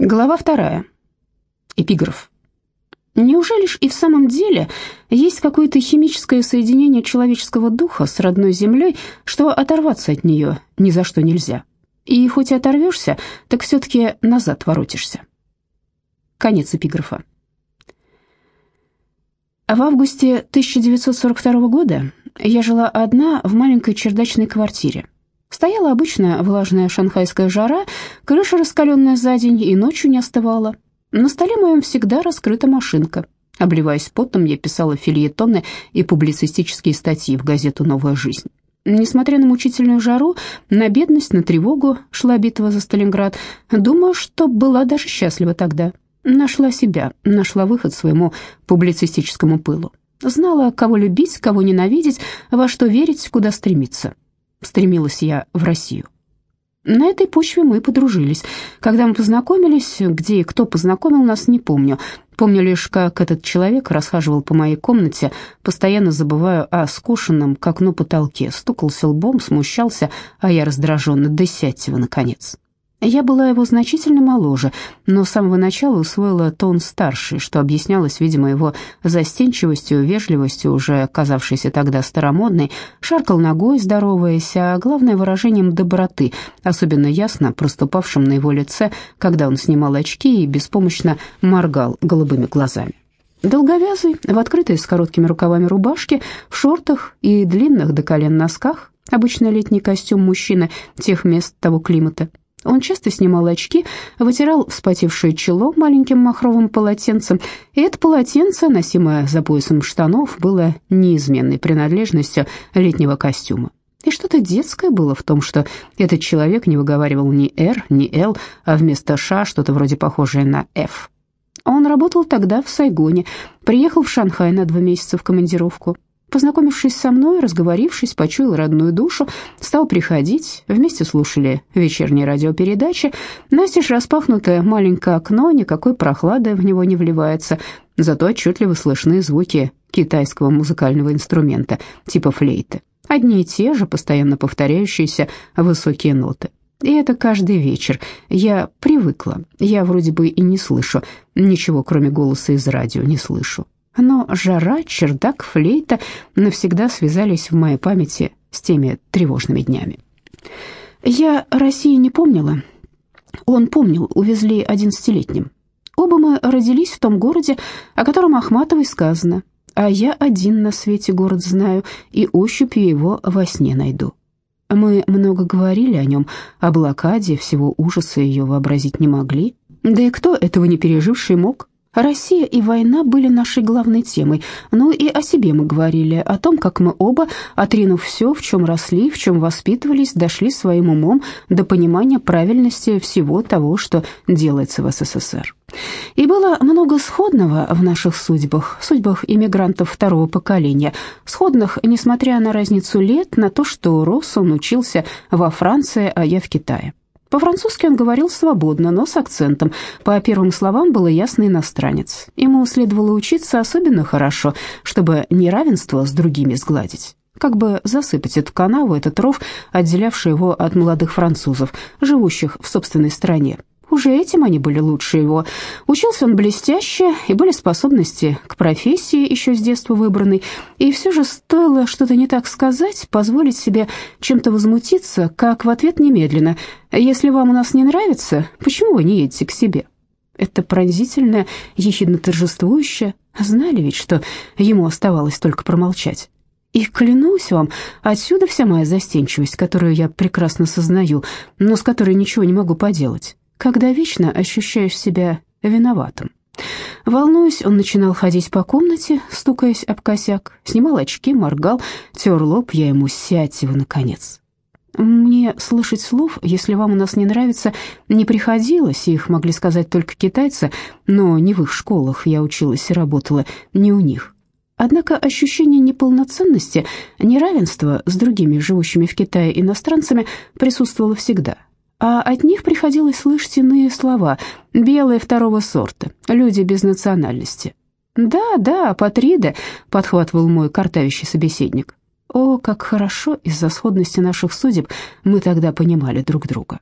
Глава вторая. Эпиграф. Неужели ж и в самом деле есть какое-то химическое соединение человеческого духа с родной землей, что оторваться от нее ни за что нельзя? И хоть и оторвешься, так все-таки назад воротишься. Конец эпиграфа. В августе 1942 года я жила одна в маленькой чердачной квартире. Стояла обычная влажная шанхайская жара, крыша раскаленная за день и ночью не остывала. На столе моем всегда раскрыта машинка. Обливаясь потом, я писала фильетоны и публицистические статьи в газету «Новая жизнь». Несмотря на мучительную жару, на бедность, на тревогу шла битва за Сталинград. Думаю, что была даже счастлива тогда. Нашла себя, нашла выход своему публицистическому пылу. Знала, кого любить, кого ненавидеть, во что верить, куда стремиться стремилась я в Россию. На этой почве мы подружились. Когда мы познакомились, где и кто познакомил нас, не помню. Помню лишь, как этот человек расхаживал по моей комнате, постоянно забывая о скушенном к окну потолке, стукался лбом, смущался, а я раздраженно «да сядьте вы, наконец». Я была его значительно моложе, но с самого начала усвоила тон старший, что объяснялось, видимо, его застенчивостью, вежливостью, уже оказавшейся тогда старомодной, шаркал ногой, здороваясь, а главное выражением доброты, особенно ясно проступавшим на его лице, когда он снимал очки и беспомощно моргал голубыми глазами. Долговязый, в открытой с короткими рукавами рубашке, в шортах и длинных до колен носках, обычный летний костюм мужчины тех мест того климата – он часто снимал очки, вытирал вспотевшее чело маленьким махровым полотенцем, и это полотенце, носимое за поясом штанов, было неизменной принадлежностью летнего костюма. И что-то детское было в том, что этот человек не выговаривал ни «Р», ни «Л», а вместо «Ш» что-то вроде похожее на «Ф». Он работал тогда в Сайгоне, приехал в Шанхай на два месяца в командировку. Познакомившись со мной, разговорившись, почуял родную душу, стал приходить, вместе слушали вечерние радиопередачи. Настежь распахнутое маленькое окно, никакой прохлады в него не вливается, зато отчетливо слышны звуки китайского музыкального инструмента, типа флейты. Одни и те же, постоянно повторяющиеся высокие ноты. И это каждый вечер. Я привыкла. Я вроде бы и не слышу. Ничего, кроме голоса из радио, не слышу но жара, чердак, флейта навсегда связались в моей памяти с теми тревожными днями. Я России не помнила. Он помнил, увезли одиннадцатилетним. Оба мы родились в том городе, о котором Ахматовой сказано, а я один на свете город знаю и ощупью его во сне найду. Мы много говорили о нем, о блокаде, всего ужаса ее вообразить не могли. Да и кто этого не переживший мог? Россия и война были нашей главной темой, но и о себе мы говорили, о том, как мы оба, отринув все, в чем росли, в чем воспитывались, дошли своим умом до понимания правильности всего того, что делается в СССР. И было много сходного в наших судьбах, судьбах иммигрантов второго поколения, сходных, несмотря на разницу лет, на то, что рос он учился во Франции, а я в Китае. По-французски он говорил свободно, но с акцентом. По первым словам было ясно иностранец. Ему следовало учиться особенно хорошо, чтобы неравенство с другими сгладить. Как бы засыпать эту канаву, этот ров, отделявший его от молодых французов, живущих в собственной стране. Уже этим они были лучше его. Учился он блестяще, и были способности к профессии, еще с детства выбранной. И все же стоило что-то не так сказать, позволить себе чем-то возмутиться, как в ответ немедленно. «Если вам у нас не нравится, почему вы не едете к себе?» Это пронзительное, ехидно торжествующее. Знали ведь, что ему оставалось только промолчать. И клянусь вам, отсюда вся моя застенчивость, которую я прекрасно сознаю, но с которой ничего не могу поделать когда вечно ощущаешь себя виноватым. Волнуясь, он начинал ходить по комнате, стукаясь об косяк, снимал очки, моргал, тер лоб, я ему «сядьте вы, наконец». Мне слышать слов, если вам у нас не нравится, не приходилось, их могли сказать только китайцы, но не в их школах я училась и работала, не у них. Однако ощущение неполноценности, неравенства с другими живущими в Китае иностранцами присутствовало всегда – а от них приходилось слышать иные слова «белые второго сорта», «люди без национальности». «Да, да, Патрида», — подхватывал мой картавящий собеседник. О, как хорошо из-за сходности наших судеб мы тогда понимали друг друга.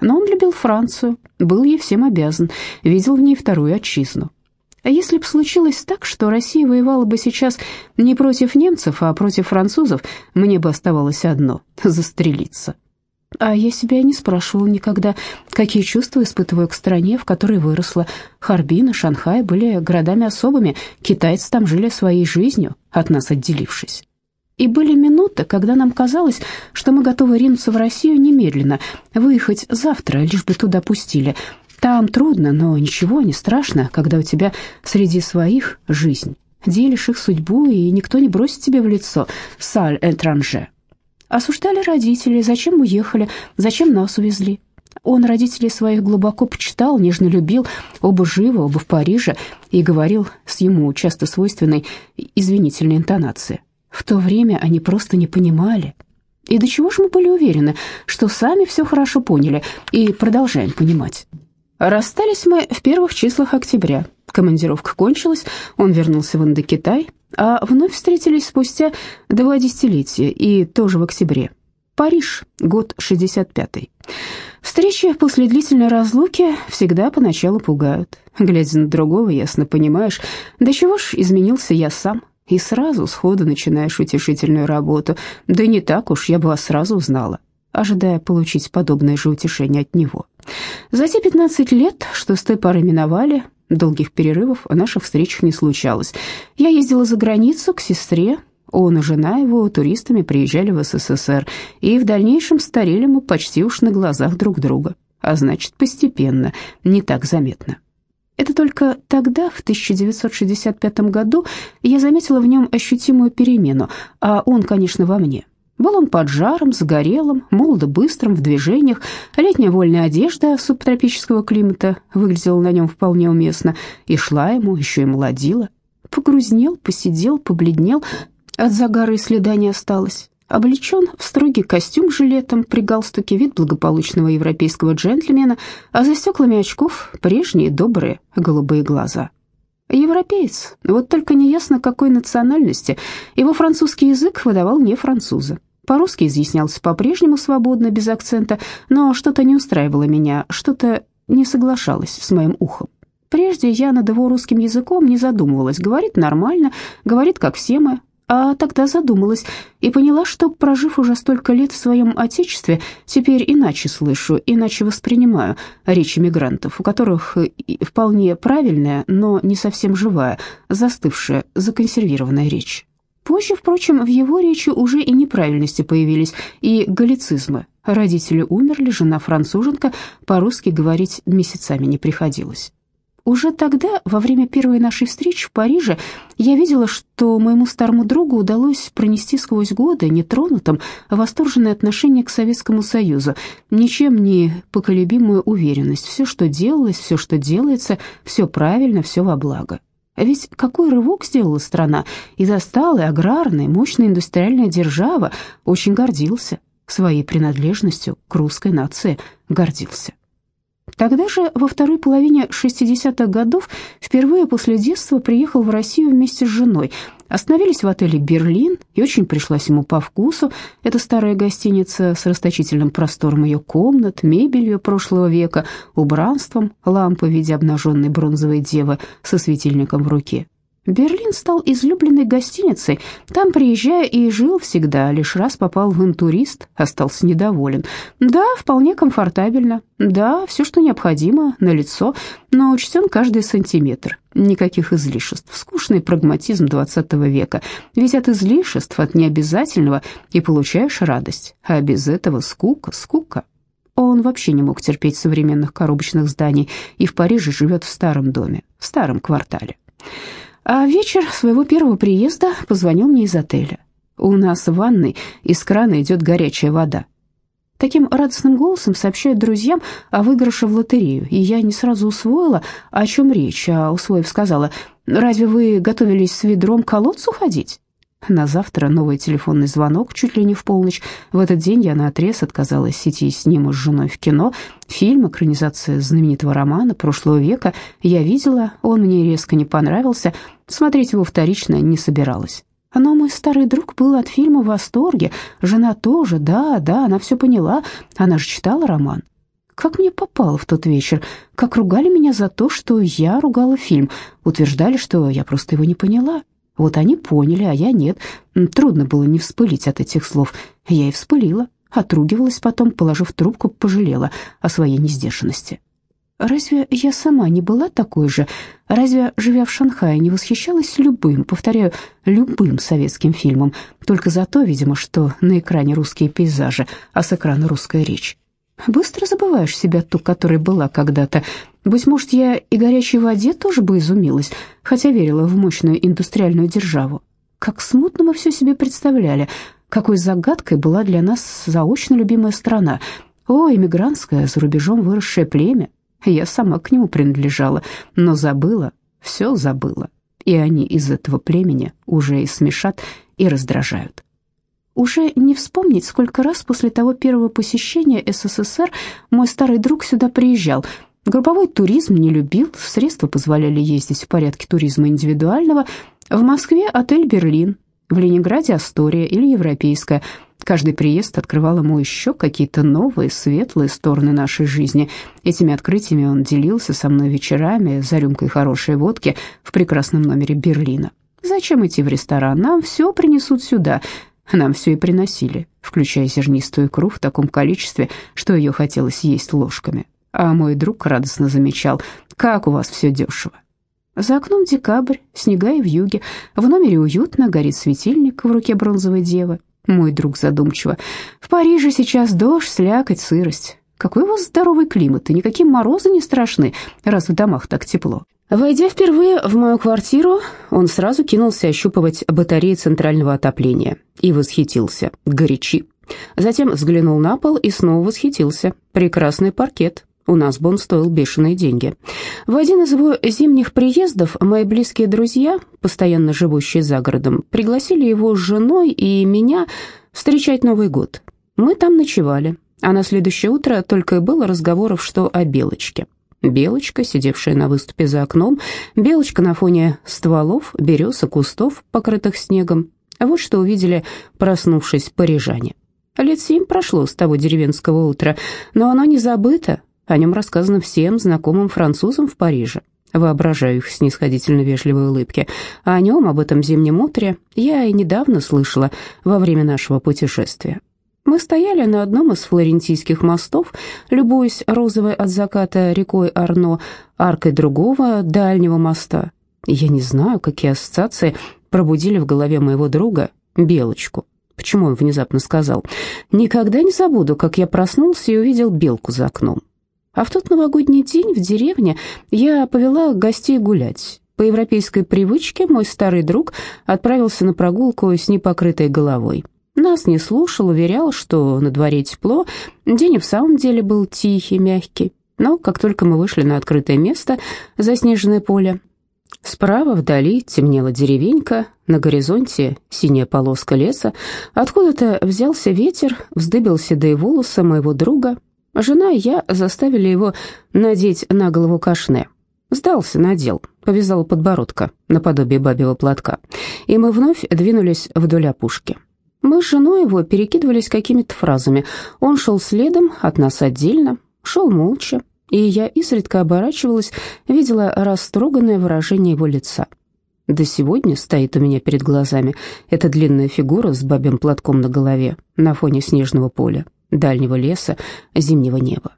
Но он любил Францию, был ей всем обязан, видел в ней вторую отчизну. А если бы случилось так, что Россия воевала бы сейчас не против немцев, а против французов, мне бы оставалось одно — застрелиться. А я себя не спрашивала никогда, какие чувства испытываю к стране, в которой выросла. Харбин и Шанхай были городами особыми, китайцы там жили своей жизнью, от нас отделившись. И были минуты, когда нам казалось, что мы готовы ринуться в Россию немедленно, выехать завтра, лишь бы туда пустили. Там трудно, но ничего, не страшно, когда у тебя среди своих жизнь. Делишь их судьбу, и никто не бросит тебе в лицо «саль этранже». Осуждали родители, зачем уехали, зачем нас увезли. Он родителей своих глубоко почитал, нежно любил, оба живы, оба в Париже, и говорил с ему часто свойственной извинительной интонацией. В то время они просто не понимали. И до чего же мы были уверены, что сами все хорошо поняли и продолжаем понимать. Расстались мы в первых числах октября. Командировка кончилась, он вернулся в Индокитай, а вновь встретились спустя два десятилетия, и тоже в октябре. Париж, год 65-й. Встречи после длительной разлуки всегда поначалу пугают. Глядя на другого, ясно понимаешь, до чего ж изменился я сам. И сразу сходу начинаешь утешительную работу. Да не так уж, я бы вас сразу узнала, ожидая получить подобное же утешение от него. За те 15 лет, что с той поры миновали, Долгих перерывов наших встречах не случалось. Я ездила за границу к сестре, он и жена его туристами приезжали в СССР, и в дальнейшем старели мы почти уж на глазах друг друга, а значит, постепенно, не так заметно. Это только тогда, в 1965 году, я заметила в нем ощутимую перемену, а он, конечно, во мне – был он под жаром, загорелым, молодо быстрым в движениях, летняя вольная одежда субтропического климата выглядела на нем вполне уместно и шла ему, еще и молодила. Погрузнел, посидел, побледнел, от загара и следа не осталось. Облечен в строгий костюм с жилетом, при галстуке вид благополучного европейского джентльмена, а за стеклами очков прежние добрые голубые глаза. Европеец, вот только неясно какой национальности. Его французский язык выдавал не француза. По-русски изъяснялся по-прежнему свободно, без акцента, но что-то не устраивало меня, что-то не соглашалось с моим ухом. Прежде я над его русским языком не задумывалась. Говорит нормально, говорит, как все мы, а тогда задумалась и поняла, что, прожив уже столько лет в своем отечестве, теперь иначе слышу, иначе воспринимаю речь мигрантов, у которых вполне правильная, но не совсем живая, застывшая, законсервированная речь. Позже, впрочем, в его речи уже и неправильности появились, и галлицизмы. Родители умерли, жена француженка, по-русски говорить месяцами не приходилось. Уже тогда, во время первой нашей встречи в Париже, я видела, что моему старому другу удалось пронести сквозь годы нетронутым восторженное отношение к Советскому Союзу, ничем не поколебимую уверенность. Все, что делалось, все, что делается, все правильно, все во благо. А ведь какой рывок сделала страна, и засталая, аграрная, мощная индустриальная держава очень гордился своей принадлежностью к русской нации, гордился. Тогда же, во второй половине 60-х годов, впервые после детства приехал в Россию вместе с женой. Остановились в отеле «Берлин», и очень пришлась ему по вкусу. Это старая гостиница с расточительным простором ее комнат, мебелью прошлого века, убранством, лампой в виде обнаженной бронзовой девы со светильником в руке. Берлин стал излюбленной гостиницей. Там, приезжая, и жил всегда. Лишь раз попал в интурист, остался недоволен. Да, вполне комфортабельно. Да, все, что необходимо, на лицо, но учтен каждый сантиметр. Никаких излишеств. Скучный прагматизм 20 века. Ведь от излишеств, от необязательного и получаешь радость. А без этого скука, скука. Он вообще не мог терпеть современных коробочных зданий и в Париже живет в старом доме, в старом квартале. А вечер своего первого приезда позвонил мне из отеля. У нас в ванной из крана идет горячая вода. Таким радостным голосом сообщают друзьям о выигрыше в лотерею, и я не сразу усвоила, о чем речь, а усвоив сказала, «Разве вы готовились с ведром к колодцу ходить?» На завтра новый телефонный звонок, чуть ли не в полночь. В этот день я наотрез отказалась идти с ним и с женой в кино. Фильм, экранизация знаменитого романа прошлого века. Я видела, он мне резко не понравился, смотреть его вторично не собиралась. Но мой старый друг был от фильма в восторге, жена тоже, да, да, она все поняла, она же читала роман. Как мне попало в тот вечер? Как ругали меня за то, что я ругала фильм? Утверждали, что я просто его не поняла. Вот они поняли, а я нет. Трудно было не вспылить от этих слов. Я и вспылила. Отругивалась потом, положив трубку, пожалела о своей несдержанности. Разве я сама не была такой же? Разве, живя в Шанхае, не восхищалась любым, повторяю, любым советским фильмом, только за то, видимо, что на экране русские пейзажи, а с экрана русская речь? Быстро забываешь себя ту, которой была когда-то. Быть может, я и горячей воде тоже бы изумилась, хотя верила в мощную индустриальную державу. Как смутно мы все себе представляли, какой загадкой была для нас заочно любимая страна. О, эмигрантское, за рубежом выросшее племя. Я сама к нему принадлежала, но забыла, все забыла. И они из этого племени уже и смешат, и раздражают. Уже не вспомнить, сколько раз после того первого посещения СССР мой старый друг сюда приезжал. Групповой туризм не любил, средства позволяли ездить в порядке туризма индивидуального. В Москве отель «Берлин», в Ленинграде «Астория» или «Европейская». Каждый приезд открывал ему еще какие-то новые, светлые стороны нашей жизни. Этими открытиями он делился со мной вечерами за рюмкой хорошей водки в прекрасном номере Берлина. Зачем идти в ресторан? Нам все принесут сюда. Нам все и приносили, включая зернистую икру в таком количестве, что ее хотелось есть ложками. А мой друг радостно замечал, как у вас все дешево. За окном декабрь, снега и вьюги. В номере уютно, горит светильник в руке бронзовой девы. Мой друг задумчиво. В Париже сейчас дождь, слякоть, сырость. Какой у вас здоровый климат, и никакие морозы не страшны, раз в домах так тепло. Войдя впервые в мою квартиру, он сразу кинулся ощупывать батареи центрального отопления и восхитился. Горячи. Затем взглянул на пол и снова восхитился. Прекрасный паркет, у нас бы он стоил бешеные деньги. В один из его зимних приездов мои близкие друзья, постоянно живущие за городом, пригласили его с женой и меня встречать Новый год. Мы там ночевали, а на следующее утро только и было разговоров, что о Белочке. Белочка, сидевшая на выступе за окном, белочка на фоне стволов, берез и кустов, покрытых снегом. Вот что увидели, проснувшись парижане. Лет семь прошло с того деревенского утра, но оно не забыто, о нем рассказано всем знакомым французам в Париже. Воображаю их снисходительно вежливые улыбки. А о нем, об этом зимнем утре, я и недавно слышала во время нашего путешествия. Мы стояли на одном из флорентийских мостов, любуясь розовой от заката рекой Арно, аркой другого дальнего моста. Я не знаю, какие ассоциации пробудили в голове моего друга Белочку. Почему он внезапно сказал? «Никогда не забуду, как я проснулся и увидел белку за окном. А в тот новогодний день в деревне я повела гостей гулять. По европейской привычке мой старый друг отправился на прогулку с непокрытой головой. Нас не слушал, уверял, что на дворе тепло, день и в самом деле был тихий, мягкий. Но как только мы вышли на открытое место, заснеженное поле, справа вдали темнела деревенька, на горизонте синяя полоска леса, откуда-то взялся ветер, вздыбил седые волосы моего друга, Жена и я заставили его надеть на голову кашне. Сдался, надел, повязал подбородка наподобие бабьего платка, и мы вновь двинулись вдоль опушки. Мы с женой его перекидывались какими-то фразами. Он шел следом, от нас отдельно, шел молча, и я изредка оборачивалась, видела растроганное выражение его лица. До сегодня стоит у меня перед глазами эта длинная фигура с бабьим платком на голове на фоне снежного поля дальнего леса, зимнего неба.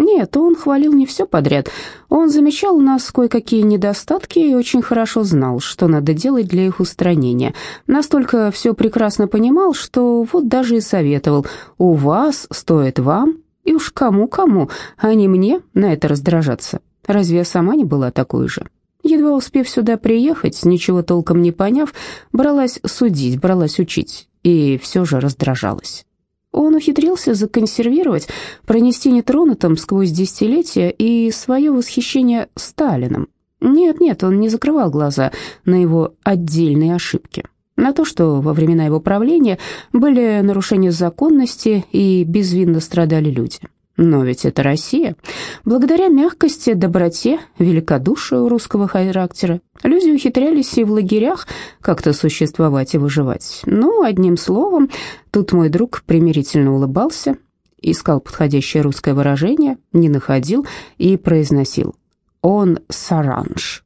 Нет, он хвалил не все подряд. Он замечал у нас кое-какие недостатки и очень хорошо знал, что надо делать для их устранения. Настолько все прекрасно понимал, что вот даже и советовал. «У вас стоит вам, и уж кому-кому, а не мне на это раздражаться. Разве я сама не была такой же?» Едва успев сюда приехать, ничего толком не поняв, бралась судить, бралась учить, и все же раздражалась. Он ухитрился законсервировать, пронести нетронутым сквозь десятилетия и свое восхищение Сталином. Нет-нет, он не закрывал глаза на его отдельные ошибки, на то, что во времена его правления были нарушения законности и безвинно страдали люди. Но ведь это Россия. Благодаря мягкости, доброте, великодушию русского характера люди ухитрялись и в лагерях как-то существовать и выживать. Ну, одним словом, тут мой друг примирительно улыбался искал подходящее русское выражение, не находил и произносил «он саранж».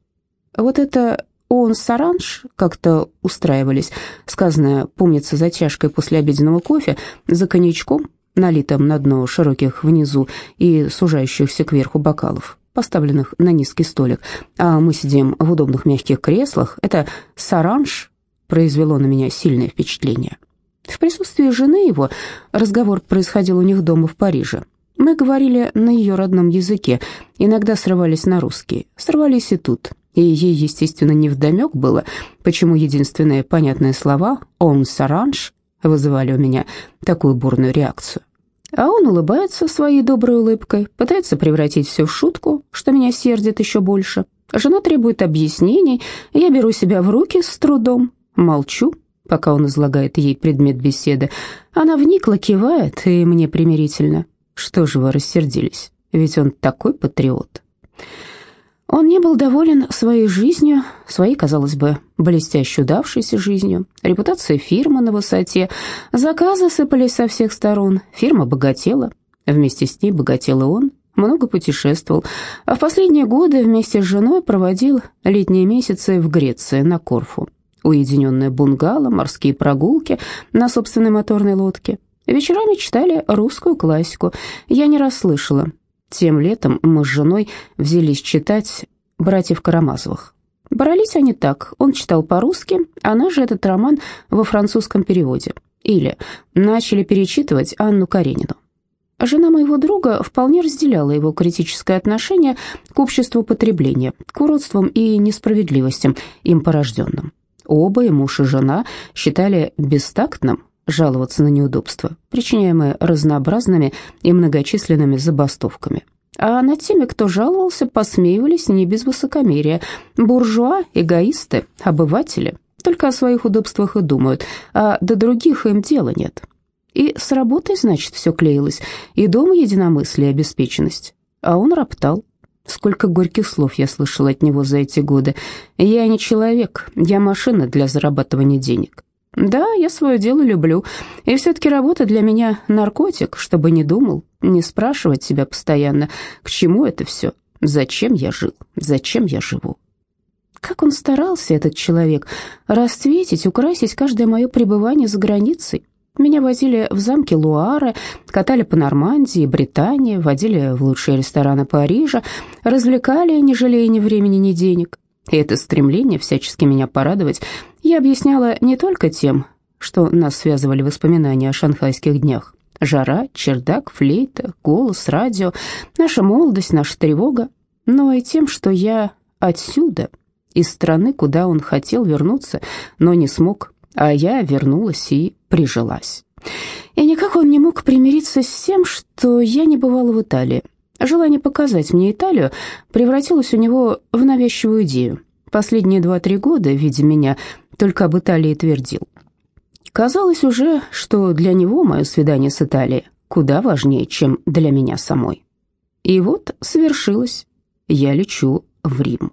Вот это «он саранж» как-то устраивались, сказанное, помнится, за чашкой после обеденного кофе, за коньячком, налитым на дно широких внизу и сужающихся кверху бокалов, поставленных на низкий столик, а мы сидим в удобных мягких креслах, это «саранж» произвело на меня сильное впечатление. В присутствии жены его разговор происходил у них дома в Париже. Мы говорили на ее родном языке, иногда срывались на русский, срывались и тут. И ей, естественно, невдомек было, почему единственные понятные слова «он саранж» вызывали у меня такую бурную реакцию. А он улыбается своей доброй улыбкой, пытается превратить все в шутку, что меня сердит еще больше. Жена требует объяснений, я беру себя в руки с трудом, молчу, пока он излагает ей предмет беседы. Она вникла, кивает, и мне примирительно. Что же вы рассердились? Ведь он такой патриот. Он не был доволен своей жизнью, своей, казалось бы, блестяще удавшейся жизнью. Репутация фирмы на высоте, заказы сыпались со всех сторон, фирма богатела. Вместе с ней богател и он, много путешествовал, а в последние годы вместе с женой проводил летние месяцы в Греции, на Корфу уединенное бунгало, морские прогулки на собственной моторной лодке. Вечерами читали русскую классику. Я не расслышала. Тем летом мы с женой взялись читать «Братьев Карамазовых». Брались они так. Он читал по-русски, она же этот роман во французском переводе. Или начали перечитывать Анну Каренину. Жена моего друга вполне разделяла его критическое отношение к обществу потребления, к уродствам и несправедливостям, им порожденным. Оба, и муж и жена, считали бестактным жаловаться на неудобства, причиняемые разнообразными и многочисленными забастовками. А над теми, кто жаловался, посмеивались не без высокомерия. Буржуа, эгоисты, обыватели только о своих удобствах и думают, а до других им дела нет. И с работой, значит, все клеилось, и дома единомыслие обеспеченность. А он роптал, Сколько горьких слов я слышала от него за эти годы. Я не человек, я машина для зарабатывания денег. Да, я свое дело люблю, и все-таки работа для меня наркотик, чтобы не думал, не спрашивать себя постоянно, к чему это все, зачем я жил, зачем я живу. Как он старался, этот человек, расцветить, украсить каждое мое пребывание за границей. Меня возили в замки Луары, катали по Нормандии, Британии, водили в лучшие рестораны Парижа, развлекали, не жалея ни времени, ни денег. И это стремление всячески меня порадовать я объясняла не только тем, что нас связывали воспоминания о шанхайских днях. Жара, чердак, флейта, голос, радио, наша молодость, наша тревога, но и тем, что я отсюда, из страны, куда он хотел вернуться, но не смог, а я вернулась и прижилась. И никак он не мог примириться с тем, что я не бывала в Италии. Желание показать мне Италию превратилось у него в навязчивую идею. Последние два-три года, видя меня, только об Италии твердил. Казалось уже, что для него мое свидание с Италией куда важнее, чем для меня самой. И вот свершилось. Я лечу в Рим.